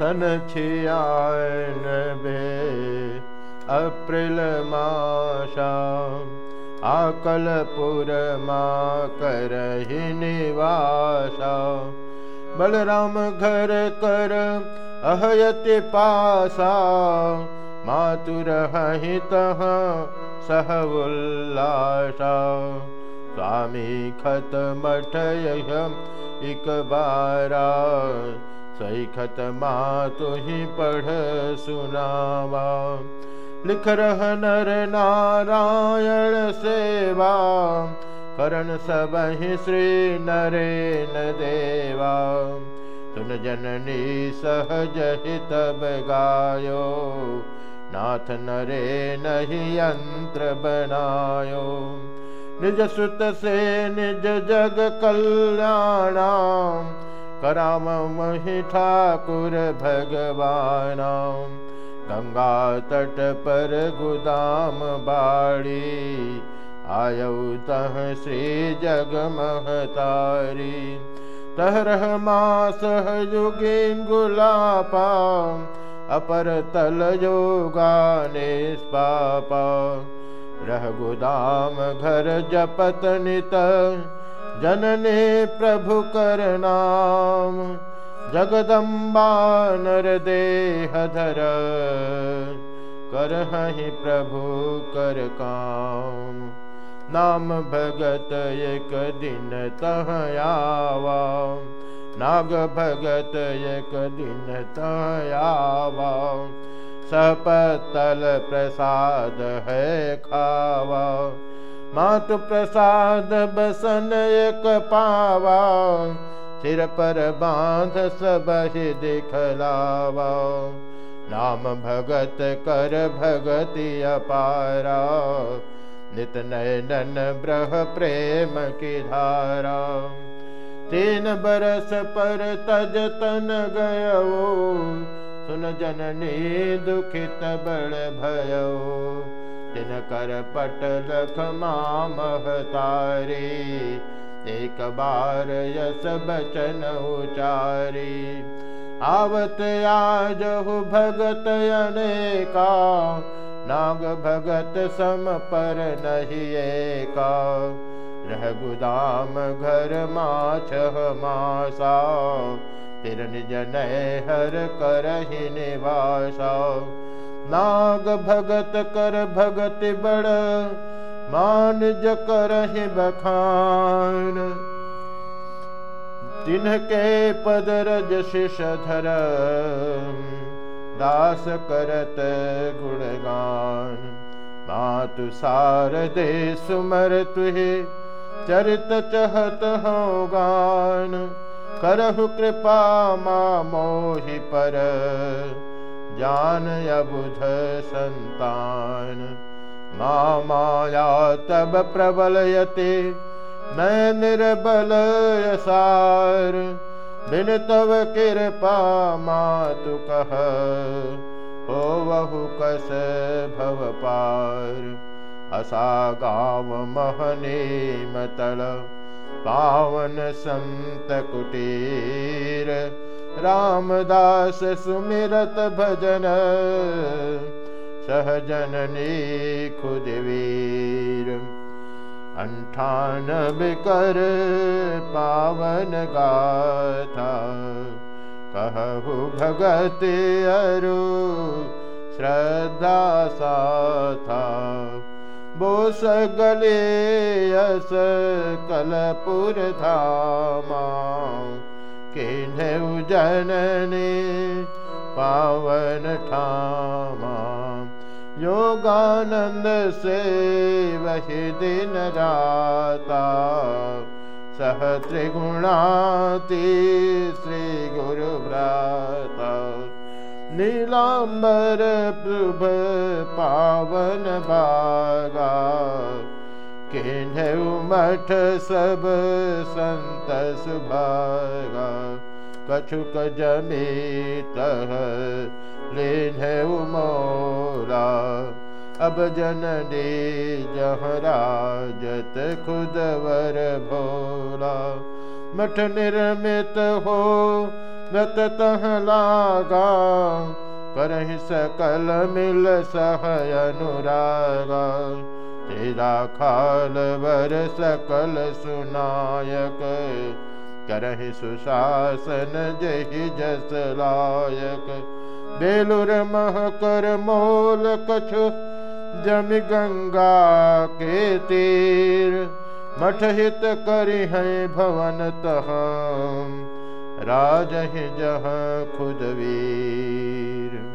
सन छियान बे अप्रैल माशा आकलपुर मा करहि निवासा बलराम घर कर अहयति पासा मातुर हित सह उल्लासा स्वामी खत मठ बारा सही खत मातु ही पढ़ सुनावा। लिख रह नर नारायण सेवा, करण सब ही श्री नरेन देवा। सुन जननी सहज हित गायो नाथ नरे नहीं यंत्र बनायो। निज सुत से निज जग कल्याणा कराम मही ठाकुर भगवाना गंगा तट पर गुदाम बाड़ी। आयौ तह श्री जग महतारी तहरह मास युगिन गुलापा। अपर तल योगा निष्पापा रह गुदाम घर जपत नित। जनने प्रभु कर नाम, जगदम्बा नर देह धर। कर प्रभु कर काम, नाम भगत एक दिन तह आवा। नाग भगत एक दिन तह आवा, सपतल प्रसाद है खावा। मातु प्रसाद बसन एक पावा, सिर पर बाँध सब दिखलावा। नाम भगत कर भगति अपारा, नित नयन ब्रह प्रेम की धारा। तीन बरस पर तज तन गयो, सुन जननी दुखित बड़ भयो। तिन कर पट लख महतारी एक बार यस बचन उचारी। आवत आज भगत अनेका। नाग भगत सम पर नहीं का रह गुदाम घर माछ मासा। तिरन निज हर कर निवासा। नाग भगत कर भगत बड़ मान जकरहि बखान। तिनके पद रज शिष दास करत गुणगान मातु दे सुमर तुहे चरित चहत हो गान। करहु कृपा मा मोहि पर जान अबुध संतान माया तब प्रबलयते मैं निर्बल यसार बिन तव कृपा मातु कह हो बहु कस भव पार असा गाव महने मतल पावन संत कुटीर रामदास सुमिरत भजन सहजननी खुदवीर। अंठान बिकर पावन गाथा कहु भगत अरु श्रद्धा सा कलपुर धामा जननी पावन ठामा। योगानंद से वही दिन राता सह त्रिगुणाति श्री गुरु भ्राता नीलांबर प्रभ पावन बागा किन्हु मठ सब संत सुभागा कछुक जमीत लेन्हु मोरा अब जननी जहराजत खुद वर भोला। मठ निर्मित हो व्रत तह लागा। करहि सकल मिल सह अनुरागा। तेरा खाल बर सकल सुनायक, करहि सुशासन जहि जस लायक। बेलुर मह कर मोल कछु, जम गंगा के तीर। मठ हित करि है भवन तह राज जह खुद वीर।